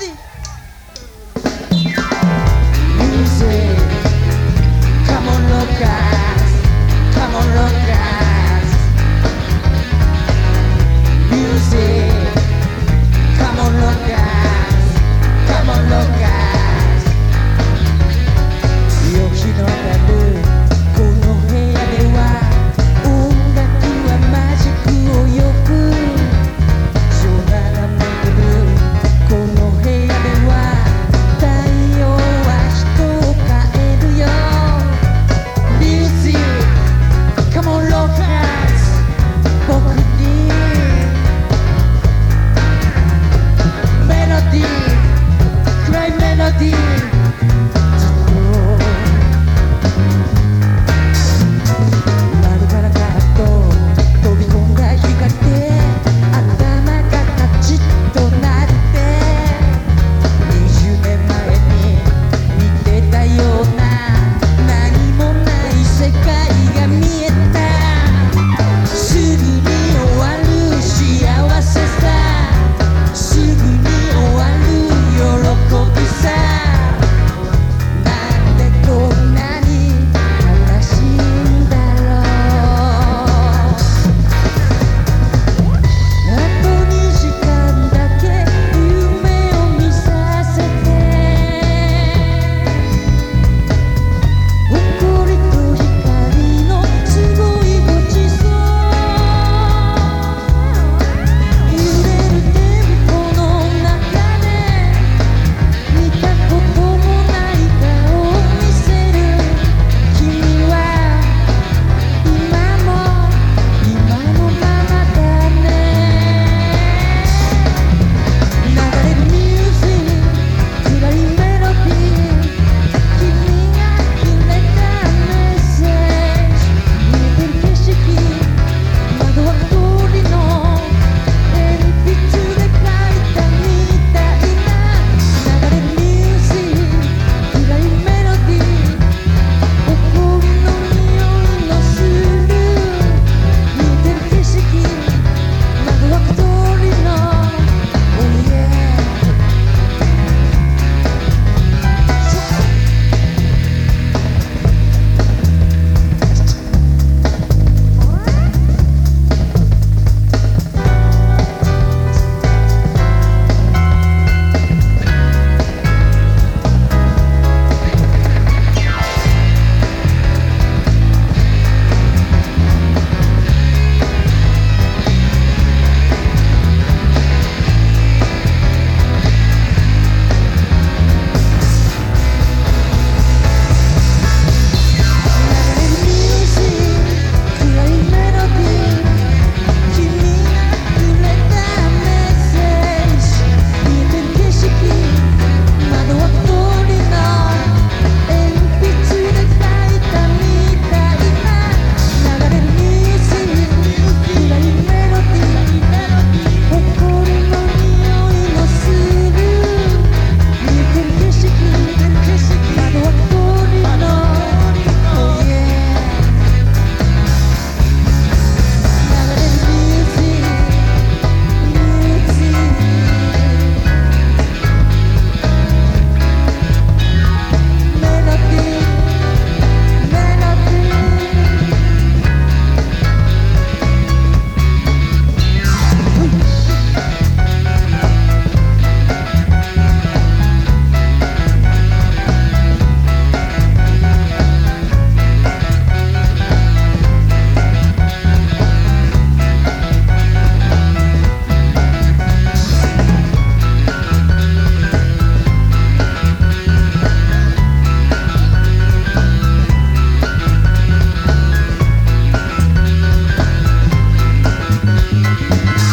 Jordi. あり